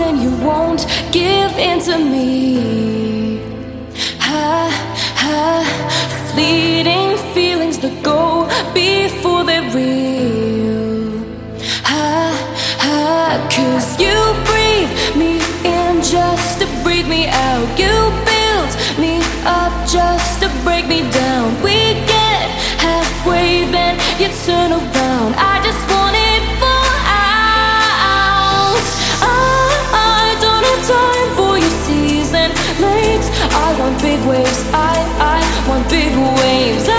and you won't give in to me. Ha, ha, fleeting feelings that go before they're real. Ha, ha, cause you. waves. I, I want big waves.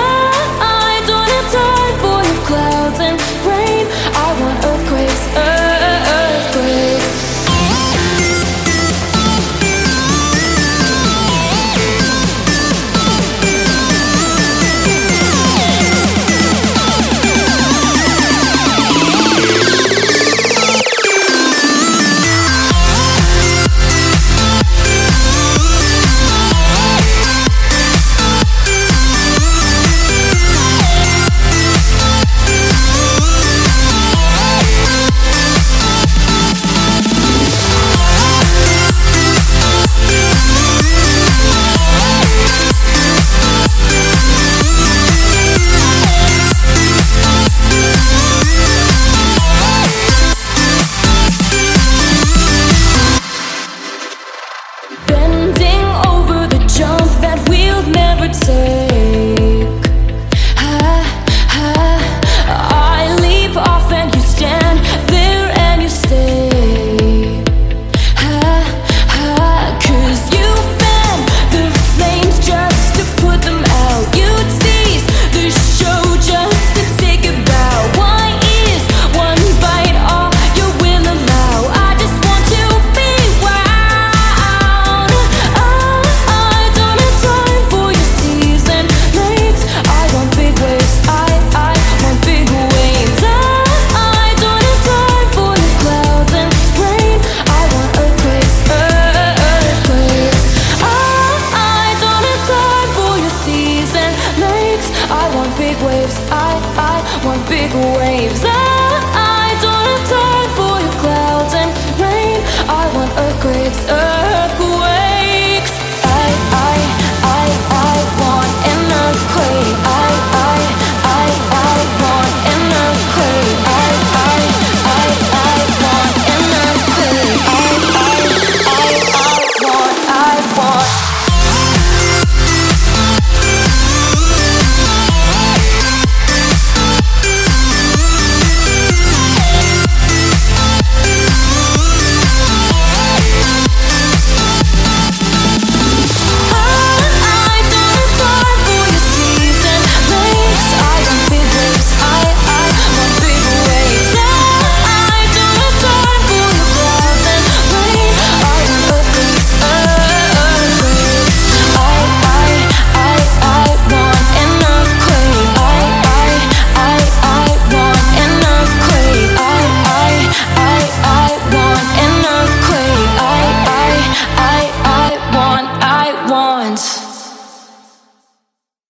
big waves. I, I want big waves. I